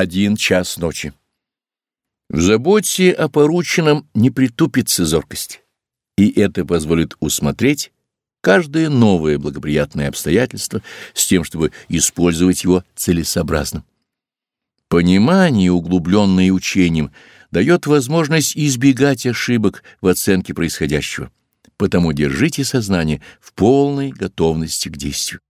Один час ночи. В заботе о порученном не притупится зоркость, и это позволит усмотреть каждое новое благоприятное обстоятельство с тем, чтобы использовать его целесообразно. Понимание, углубленное учением, дает возможность избегать ошибок в оценке происходящего, потому держите сознание в полной готовности к действию.